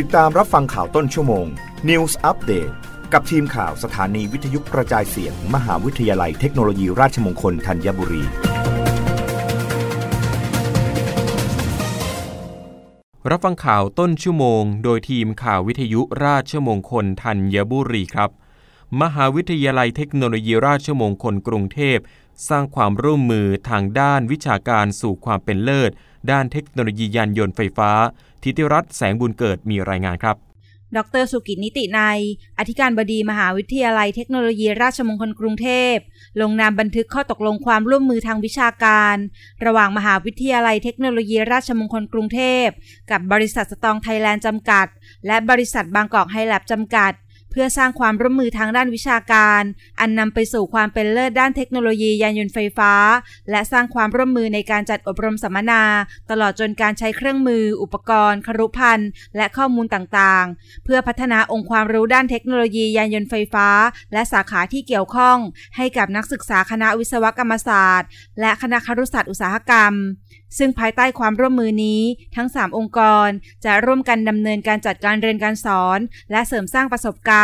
ติดตามรับฟังข่าวต้นชั่วโมง News Update กับทีมข่าวสถานีวิทยุกระจายเสียง มหาวิทยาลัยเทคโนโลยีราชมงคลธัญบุรี รับฟังข่าวต้นชั่วโมง โดยทีมข่าววิทยุราชมงคลธัญบุรีครับ มหาวิทยาลัยเทคโนโลยีราชมงคลกรุงเทพ สร้างความร่วมมือทางด้านวิชาการสู่ความเป็นเลิศ ด้านเทคโนโลยียานยนต์ไฟฟ้า ทิติรัตน์แสงบุญเกิดมีรายงานครับดรสุกิจนิตินัยอธิการบดีมหาวิทยาลัยเทคโนโลยีราชมงคลกรุงเทพ ลงนามบันทึกข้อตกลงความร่วมมือทางวิชาการ ระหว่างมหาวิทยาลัยเทคโนโลยีราชมงคลกรุงเทพ กับบริษัทสตองไทยแลนด์จำกัด และบริษัทบางกอกไฮแลบจำกัด เพื่อสร้างความร่วมมือทางด้านวิชาการ อันนำไปสู่ความเป็นเลิศด้านเทคโนโลยียานยนต์ไฟฟ้า และสร้างความร่วมมือในการจัดอบรมสัมมนา ตลอดจนการใช้เครื่องมือ อุปกรณ์ ครุภัณฑ์ และข้อมูลต่างๆ เพื่อพัฒนาองค์ความรู้ด้านเทคโนโลยียานยนต์ไฟฟ้า และสาขาที่เกี่ยวข้อง ให้กับนักศึกษาคณะวิศวกรรมศาสตร์ และคณะครุศาสตร์อุตสาหกรรม ซึ่งภายใต้ความร่วมมือนี้ ทั้ง 3 องค์กร จะร่วมกันดำเนินการจัดการเรียนการสอน และเสริมสร้างประสบก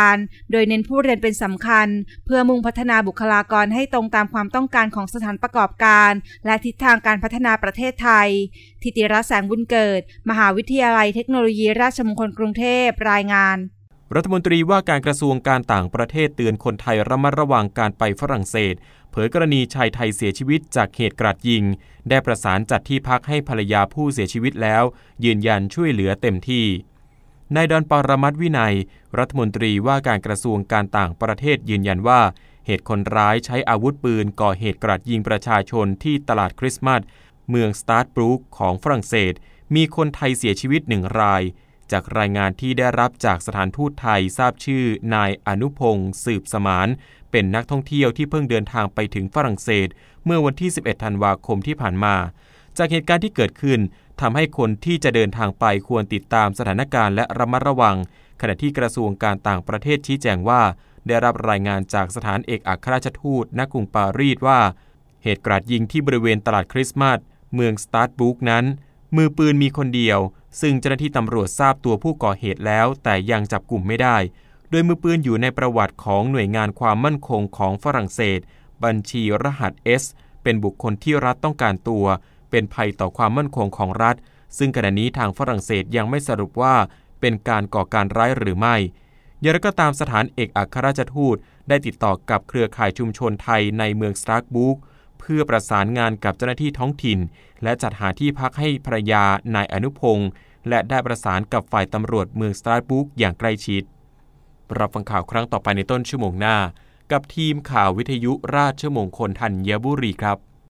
ารณ์โดยเน้นผู้เรียนเป็นสำคัญ เพื่อมุ่งพัฒนาบุคลากรให้ตรงตามความต้องการของสถานประกอบการ และทิศทางการพัฒนาประเทศไทย ทิติรัตน์แสงบุญเกิด มหาวิทยาลัยเทคโนโลยีราชมงคลกรุงเทพรายงานรัฐมนตรีว่าการกระทรวงการต่างประเทศเตือนคนไทยระมัดระวังการไปฝรั่งเศส เผยกรณีชายไทยเสียชีวิตจากเหตุกราดยิง ได้ประสานจัดที่พักให้ภรรยาผู้เสียชีวิตแล้ว ยืนยันช่วยเหลือเต็มที่ นายดอนปรมัตวินัย รัฐมนตรีว่าการกระทรวงการต่างประเทศยืนยันว่า เหตุคนร้ายใช้อาวุธปืนก่อเหตุกราดยิงประชาชนที่ตลาดคริสต์มาสเมืองสตราสบูร์กของฝรั่งเศส มีคนไทยเสียชีวิตหนึ่งราย จากรายงานที่ได้รับจากสถานทูตไทยทราบชื่อ นายอนุพงศ์สืบสมาน เป็นนักท่องเที่ยวที่เพิ่งเดินทางไปถึงฝรั่งเศส เมื่อวันที่ 11 ธันวาคมที่ผ่านมา จากเหตุการณ์ที่เกิดขึ้นทำให้คนที่จะเดินทางไปควรติดตามสถานการณ์และระมัดระวัง ขณะที่กระทรวงการต่างประเทศชี้แจงว่า ได้รับรายงานจากสถานเอกอัครราชทูตณกรุงปารีสว่า เหตุกราดยิงที่บริเวณตลาดคริสต์มาสเมืองสตาร์ทบุกนั้น มือปืนมีคนเดียว ซึ่งเจ้าหน้าที่ตำรวจทราบตัวผู้ก่อเหตุแล้ว แต่ยังจับกลุ่มไม่ได้ โดยมือปืนอยู่ในประวัติของหน่วยงานความมั่นคงของฝรั่งเศส บัญชีรหัส S เป็นบุคคลที่รัฐต้องการตัว เป็นภัยต่อความมั่นคงของรัฐ ซึ่งขณะนี้ทางฝรั่งเศสยังไม่สรุปว่าเป็นการก่อการร้ายหรือไม่อย่างไรก็ตามสถานเอกอัครราชทูตได้ติดต่อกับเครือข่ายชุมชนไทยในเมืองสตาร์กบุกเพื่อประสานงานกับเจ้าหน้าที่ท้องถิ่น และจัดหาที่พักให้ภรรยานายอนุพงศ์และได้ประสานกับฝ่ายตำรวจเมืองสตาร์บุกอย่างใกล้ชิด รับฟังข่าวครั้งต่อไปในต้นชั่วโมงหน้า กับทีมข่าววิทยุราชมงคลธัญบุรีครับ